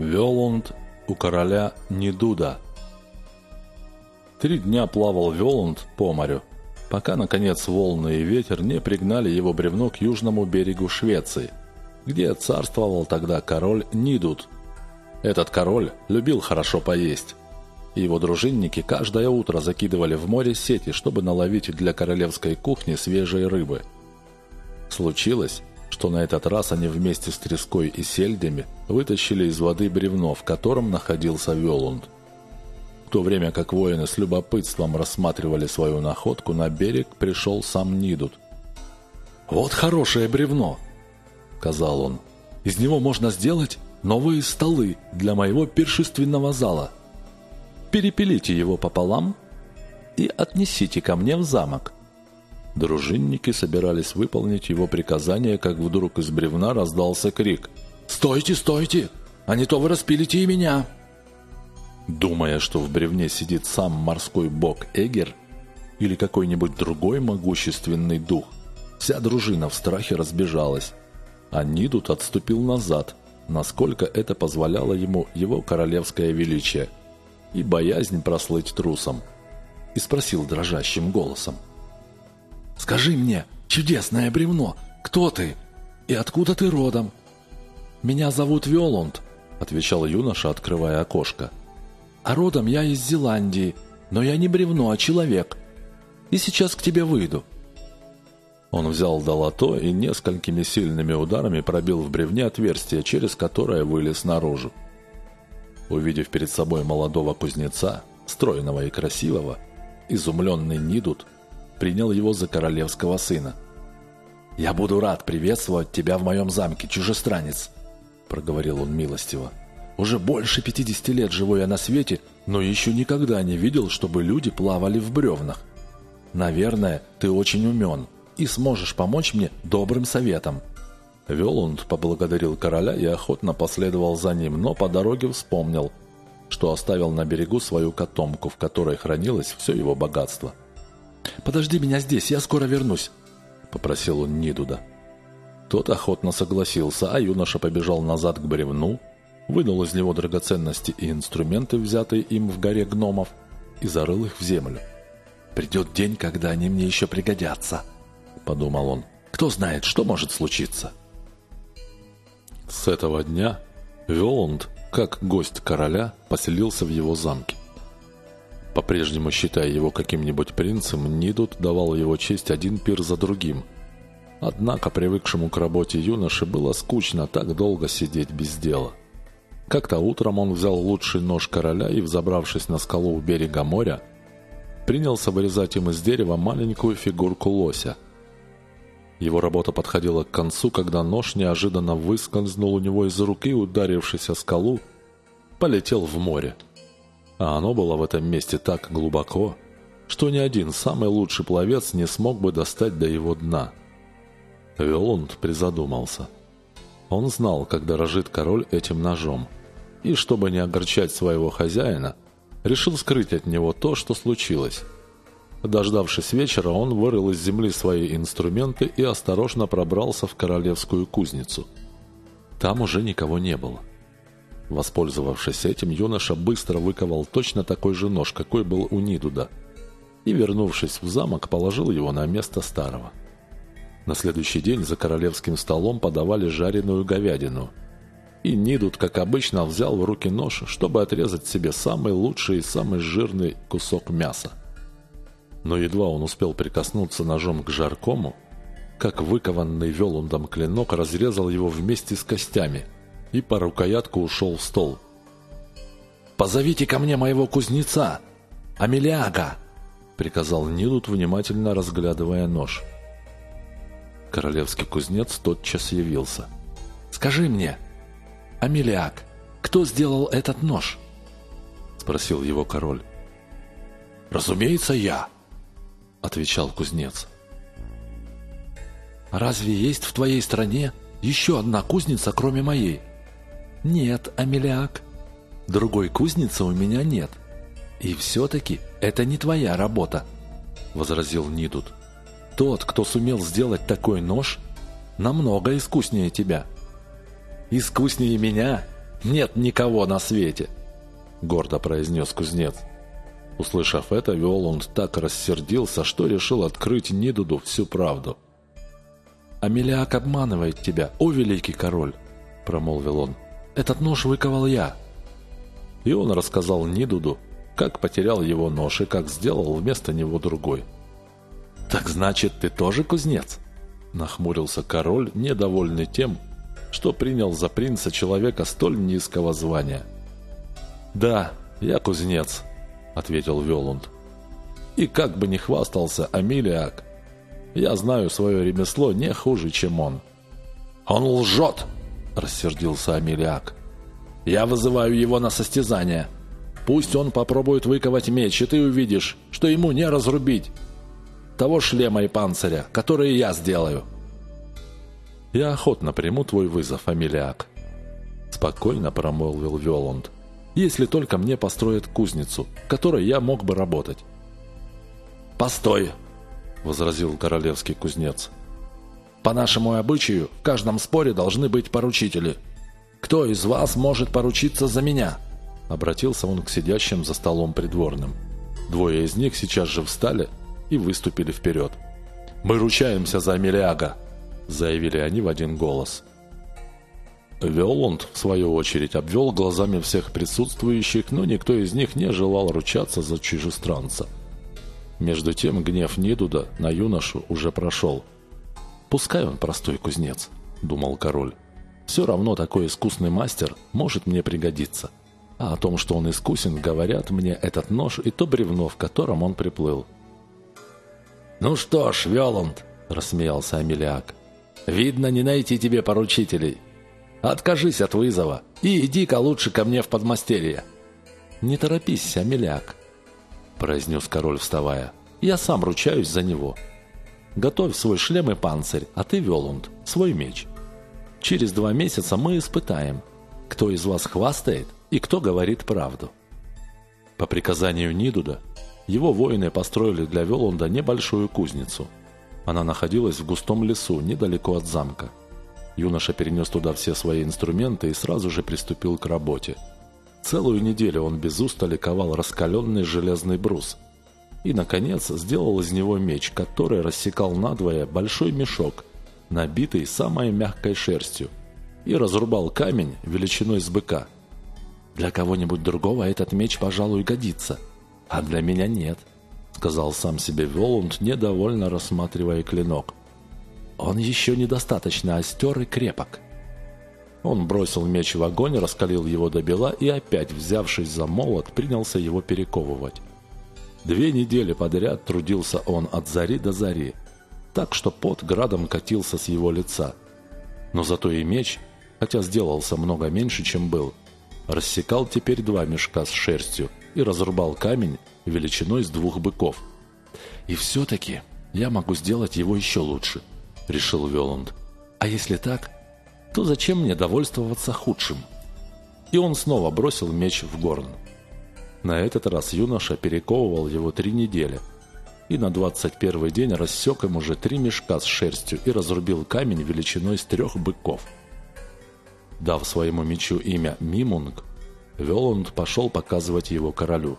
Велунд у короля Нидуда. Три дня плавал Велунд по морю, пока, наконец, волны и ветер не пригнали его бревно к южному берегу Швеции, где царствовал тогда король Нидуд. Этот король любил хорошо поесть, и его дружинники каждое утро закидывали в море сети, чтобы наловить для королевской кухни свежей рыбы. Случилось, что на этот раз они вместе с треской и сельдями вытащили из воды бревно, в котором находился Велунд. В то время как воины с любопытством рассматривали свою находку, на берег пришел сам Нидут. «Вот хорошее бревно!» — сказал он. «Из него можно сделать новые столы для моего пиршественного зала. Перепилите его пополам и отнесите ко мне в замок». Дружинники собирались выполнить его приказание, как вдруг из бревна раздался крик. «Стойте, стойте! А не то вы распилите и меня!» Думая, что в бревне сидит сам морской бог Эгер или какой-нибудь другой могущественный дух, вся дружина в страхе разбежалась, а Нидут отступил назад, насколько это позволяло ему его королевское величие и боязнь прослыть трусом, и спросил дрожащим голосом – Скажи мне, чудесное бревно, кто ты и откуда ты родом?» «Меня зовут Виолунд», — отвечал юноша, открывая окошко. «А родом я из Зеландии, но я не бревно, а человек. И сейчас к тебе выйду». Он взял долото и несколькими сильными ударами пробил в бревне отверстие, через которое вылез наружу. Увидев перед собой молодого кузнеца, стройного и красивого, изумленный Нидут принял его за королевского сына. «Я буду рад приветствовать тебя в моем замке, чужестранец», — проговорил он милостиво. «Уже больше пятидесяти лет живу я на свете, но еще никогда не видел, чтобы люди плавали в бревнах. Наверное, ты очень умен и сможешь помочь мне добрым советом». Велунд поблагодарил короля и охотно последовал за ним, но по дороге вспомнил, что оставил на берегу свою котомку, в которой хранилось все его богатство. «Подожди меня здесь, я скоро вернусь», — попросил он Нидуда. Тот охотно согласился, а юноша побежал назад к бревну, вынул из него драгоценности и инструменты, взятые им в горе гномов, и зарыл их в землю. «Придет день, когда они мне еще пригодятся», — подумал он. «Кто знает, что может случиться?» С этого дня Веланд, как гость короля, поселился в его замке. По-прежнему считая его каким-нибудь принцем, Нидут давал его честь один пир за другим. Однако привыкшему к работе юноше было скучно так долго сидеть без дела. Как-то утром он взял лучший нож короля и, взобравшись на скалу у берега моря, принялся вырезать им из дерева маленькую фигурку лося. Его работа подходила к концу, когда нож неожиданно выскользнул у него из руки, ударившись о скалу, полетел в море. А оно было в этом месте так глубоко, что ни один самый лучший пловец не смог бы достать до его дна. Велунд призадумался. Он знал, как дорожит король этим ножом, и, чтобы не огорчать своего хозяина, решил скрыть от него то, что случилось. Дождавшись вечера, он вырыл из земли свои инструменты и осторожно пробрался в королевскую кузницу. Там уже никого не было. Воспользовавшись этим, юноша быстро выковал точно такой же нож, какой был у Нидуда, и, вернувшись в замок, положил его на место старого. На следующий день за королевским столом подавали жареную говядину, и Нидуд, как обычно, взял в руки нож, чтобы отрезать себе самый лучший и самый жирный кусок мяса. Но едва он успел прикоснуться ножом к жаркому, как выкованный велундом клинок разрезал его вместе с костями – и по рукоятку ушел в стол. «Позовите ко мне моего кузнеца! Амелиага!» — приказал Нилут, внимательно разглядывая нож. Королевский кузнец тотчас явился. «Скажи мне, Амелиаг, кто сделал этот нож?» — спросил его король. «Разумеется, я!» — отвечал кузнец. «Разве есть в твоей стране еще одна кузница, кроме моей?» «Нет, Амелиак, другой кузницы у меня нет. И все-таки это не твоя работа», — возразил Нидут. «Тот, кто сумел сделать такой нож, намного искуснее тебя». «Искуснее меня? нет никого на свете!» — гордо произнес кузнец. Услышав это, Виолунд так рассердился, что решил открыть Нидуду всю правду. «Амелиак обманывает тебя, о великий король!» – промолвил он. «Этот нож выковал я!» И он рассказал Нидуду, как потерял его нож и как сделал вместо него другой. «Так значит, ты тоже кузнец?» – нахмурился король, недовольный тем, что принял за принца человека столь низкого звания. «Да, я кузнец», — ответил Велунд. «И как бы ни хвастался Амилиак, я знаю свое ремесло не хуже, чем он». «Он лжет!» — рассердился Амилиак. «Я вызываю его на состязание. Пусть он попробует выковать меч, и ты увидишь, что ему не разрубить того шлема и панциря, которые я сделаю». «Я охотно приму твой вызов, Амилиак», — спокойно промолвил Велунд если только мне построят кузницу, которой я мог бы работать. «Постой!» – возразил королевский кузнец. «По нашему обычаю, в каждом споре должны быть поручители. Кто из вас может поручиться за меня?» Обратился он к сидящим за столом придворным. Двое из них сейчас же встали и выступили вперед. «Мы ручаемся за Амелиага!» – заявили они в один голос – Виоланд, в свою очередь, обвел глазами всех присутствующих, но никто из них не желал ручаться за чужестранца. Между тем гнев Нидуда на юношу уже прошел. «Пускай он простой кузнец», — думал король. «Все равно такой искусный мастер может мне пригодиться. А о том, что он искусен, говорят мне этот нож и то бревно, в котором он приплыл». «Ну что ж, Виоланд», — рассмеялся Амелиак, — «видно, не найти тебе поручителей». Откажись от вызова и иди-ка лучше ко мне в подмастерье». «Не торопись, Амеляк», – произнес король, вставая. «Я сам ручаюсь за него. Готовь свой шлем и панцирь, а ты, Велунд, свой меч. Через два месяца мы испытаем, кто из вас хвастает и кто говорит правду». По приказанию Нидуда, его воины построили для Велунда небольшую кузницу. Она находилась в густом лесу, недалеко от замка. Юноша перенес туда все свои инструменты и сразу же приступил к работе. Целую неделю он без устали ковал раскаленный железный брус. И, наконец, сделал из него меч, который рассекал надвое большой мешок, набитый самой мягкой шерстью, и разрубал камень величиной с быка. «Для кого-нибудь другого этот меч, пожалуй, годится, а для меня нет», — сказал сам себе Воланд, недовольно рассматривая клинок. Он еще недостаточно остер и крепок. Он бросил меч в огонь, раскалил его до бела и опять, взявшись за молот, принялся его перековывать. Две недели подряд трудился он от зари до зари, так что пот градом катился с его лица. Но зато и меч, хотя сделался много меньше, чем был, рассекал теперь два мешка с шерстью и разрубал камень величиной с двух быков. И все-таки я могу сделать его еще лучше –— решил Веланд. «А если так, то зачем мне довольствоваться худшим?» И он снова бросил меч в горн. На этот раз юноша перековывал его три недели, и на двадцать первый день рассек им уже три мешка с шерстью и разрубил камень величиной с трех быков. Дав своему мечу имя Мимунг, Веланд пошел показывать его королю.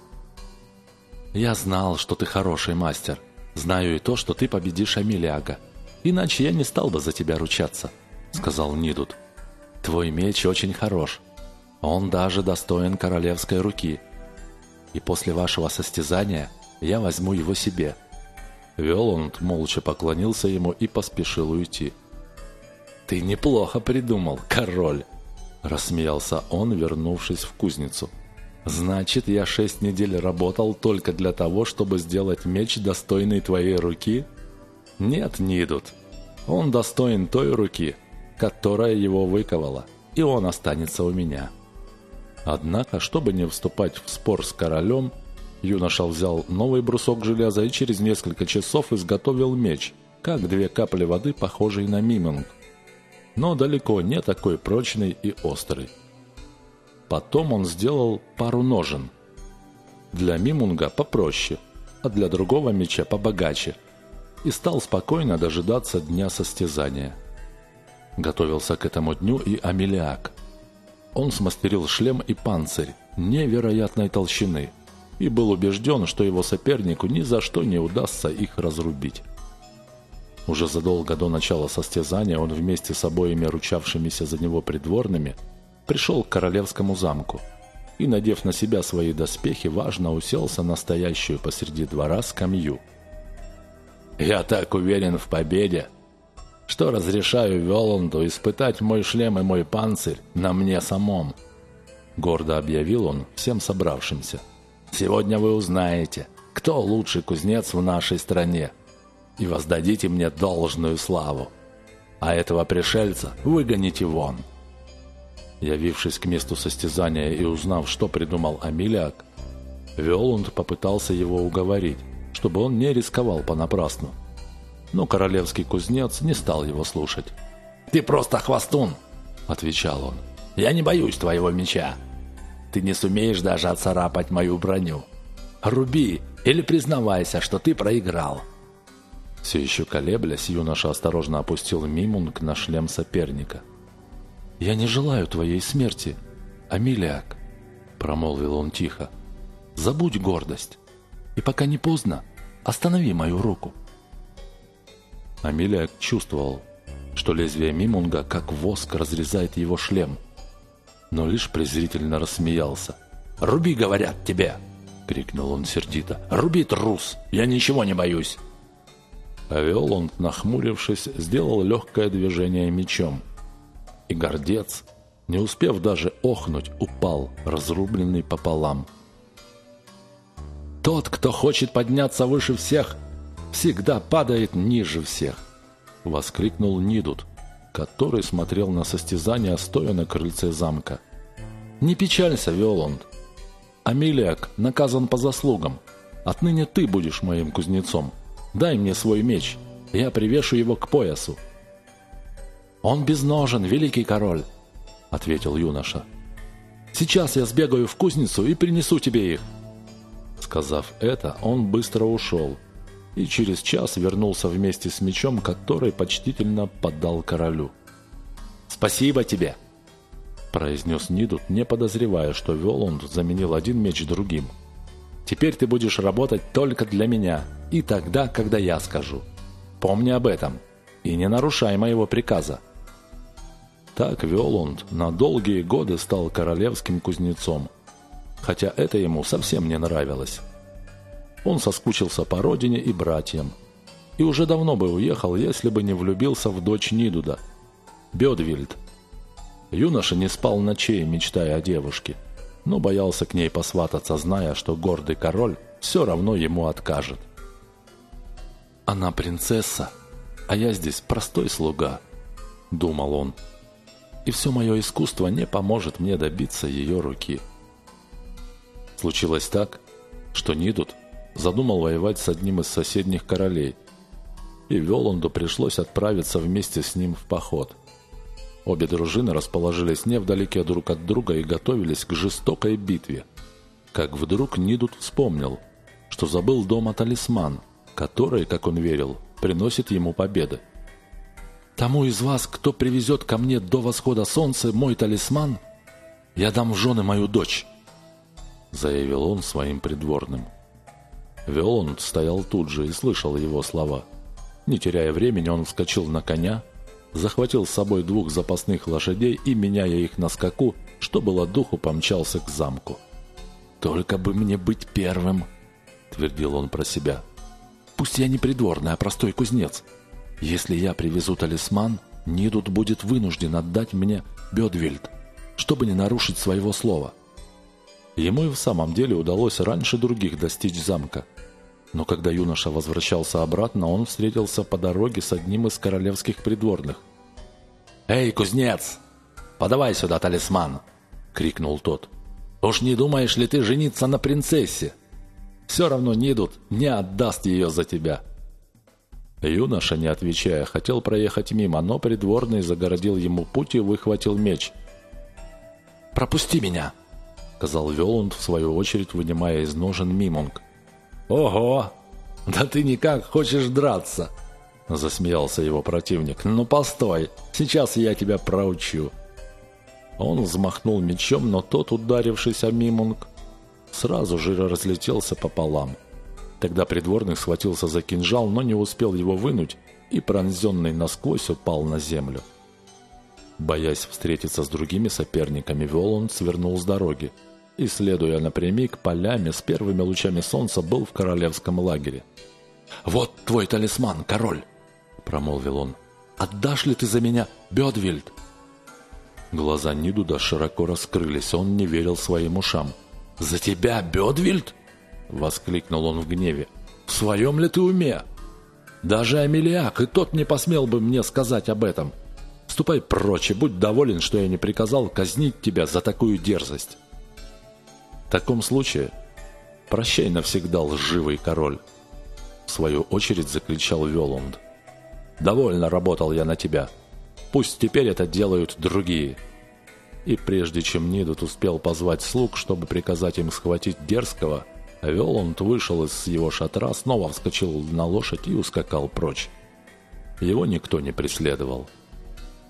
«Я знал, что ты хороший мастер. Знаю и то, что ты победишь Амилиага», Иначе я не стал бы за тебя ручаться», — сказал Нидут. «Твой меч очень хорош. Он даже достоин королевской руки. И после вашего состязания я возьму его себе». Веланд молча поклонился ему и поспешил уйти. «Ты неплохо придумал, король!» – рассмеялся он, вернувшись в кузницу. «Значит, я шесть недель работал только для того, чтобы сделать меч, достойный твоей руки?» Нет, не идут. Он достоин той руки, которая его выковала, и он останется у меня. Однако, чтобы не вступать в спор с королем, юноша взял новый брусок железа и через несколько часов изготовил меч, как две капли воды, похожий на миминг, но далеко не такой прочный и острый. Потом он сделал пару ножен. Для мимунга попроще, а для другого меча побогаче – и стал спокойно дожидаться дня состязания. Готовился к этому дню и Амелиак. Он смастерил шлем и панцирь невероятной толщины и был убежден, что его сопернику ни за что не удастся их разрубить. Уже задолго до начала состязания он вместе с обоими ручавшимися за него придворными пришел к королевскому замку и, надев на себя свои доспехи, важно уселся на стоящую посреди двора скамью. «Я так уверен в победе, что разрешаю Веланду испытать мой шлем и мой панцирь на мне самом», гордо объявил он всем собравшимся. «Сегодня вы узнаете, кто лучший кузнец в нашей стране, и воздадите мне должную славу. А этого пришельца выгоните вон». Явившись к месту состязания и узнав, что придумал Амилиак, Виолунд попытался его уговорить, чтобы он не рисковал понапрасну. Но королевский кузнец не стал его слушать. «Ты просто хвостун!» – отвечал он. «Я не боюсь твоего меча. Ты не сумеешь даже отцарапать мою броню. Руби или признавайся, что ты проиграл». Все еще колеблясь, юноша осторожно опустил мимунг на шлем соперника – «Я не желаю твоей смерти, Амилиак», — промолвил он тихо. «Забудь гордость, и пока не поздно, останови мою руку». Амилиак чувствовал, что лезвие Мимунга, как воск, разрезает его шлем, но лишь презрительно рассмеялся. «Руби, говорят тебе!» — крикнул он сердито. «Руби, трус! Я ничего не боюсь!» А Виоланд, нахмурившись, сделал легкое движение мечом — и гордец, не успев даже охнуть, упал, разрубленный пополам. «Тот, кто хочет подняться выше всех, всегда падает ниже всех!» — воскликнул Нидут, который смотрел на состязание, стоя на крыльце замка. «Не печалься, Виоланд. Амилиак наказан по заслугам. Отныне ты будешь моим кузнецом. Дай мне свой меч, я привешу его к поясу. «Он безножен, великий король», — ответил юноша. «Сейчас я сбегаю в кузницу и принесу тебе их». Сказав это, он быстро ушел и через час вернулся вместе с мечом, который почтительно подал королю. «Спасибо тебе!» – произнес Нидут, не подозревая, что Велунд заменил один меч другим. «Теперь ты будешь работать только для меня и тогда, когда я скажу. Помни об этом и не нарушай моего приказа». Так Виолунд на долгие годы стал королевским кузнецом, хотя это ему совсем не нравилось. Он соскучился по родине и братьям, и уже давно бы уехал, если бы не влюбился в дочь Нидуда, Бедвильд. Юноша не спал ночей, мечтая о девушке, но боялся к ней посвататься, зная, что гордый король все равно ему откажет. «Она принцесса, а я здесь простой слуга», — думал он и все мое искусство не поможет мне добиться ее руки. Случилось так, что Нидут задумал воевать с одним из соседних королей, и Веланду пришлось отправиться вместе с ним в поход. Обе дружины расположились невдалеке друг от друга и готовились к жестокой битве. Как вдруг Нидут вспомнил, что забыл дома талисман, который, как он верил, приносит ему победы. Тому из вас, кто привезет ко мне до восхода солнца мой талисман, я дам в жены мою дочь», — заявил он своим придворным. Виоланд стоял тут же и слышал его слова. Не теряя времени, он вскочил на коня, захватил с собой двух запасных лошадей и, меняя их на скаку, что было духу, помчался к замку. «Только бы мне быть первым!» — твердил он про себя. «Пусть я не придворный, а простой кузнец. Если я привезу талисман, Нидут будет вынужден отдать мне Бедвильд, чтобы не нарушить своего слова. Ему и в самом деле удалось раньше других достичь замка. Но когда юноша возвращался обратно, он встретился по дороге с одним из королевских придворных. «Эй, кузнец! Подавай сюда талисман!» — крикнул тот. «Уж не думаешь ли ты жениться на принцессе? Все равно Нидут не отдаст ее за тебя!» Юноша, не отвечая, хотел проехать мимо, но придворный загородил ему путь и выхватил меч. «Пропусти меня!» — сказал Велунд, в свою очередь вынимая из ножен мимунг. «Ого! Да ты никак хочешь драться!» — засмеялся его противник. «Ну, постой! Сейчас я тебя проучу!» Он взмахнул мечом, но тот, ударившись о Мимунг, сразу же разлетелся пополам. Тогда придворный схватился за кинжал, но не успел его вынуть и, пронзенный насквозь, упал на землю. Боясь встретиться с другими соперниками, Воланд свернул с дороги и, следуя напрямик полями с первыми лучами солнца, был в королевском лагере. «Вот твой талисман, король!» – промолвил он. «Отдашь ли ты за меня, Бедвильд?» Глаза Нидуда широко раскрылись, он не верил своим ушам. «За тебя, Бедвильд?» – воскликнул он в гневе. «В своем ли ты уме? Даже Амелиак и тот не посмел бы мне сказать об этом. Ступай прочь и будь доволен, что я не приказал казнить тебя за такую дерзость». В таком случае прощай навсегда, лживый король. В свою очередь закричал Велунд. «Довольно работал я на тебя. Пусть теперь это делают другие». И прежде чем Нидут успел позвать слуг, чтобы приказать им схватить дерзкого, Велунд вышел из его шатра, снова вскочил на лошадь и ускакал прочь. Его никто не преследовал.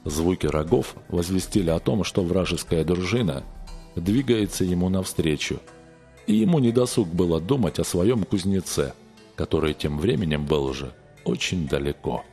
Звуки рогов возвестили о том, что вражеская дружина двигается ему навстречу. И ему недосуг было думать о своем кузнеце, который тем временем был уже очень далеко.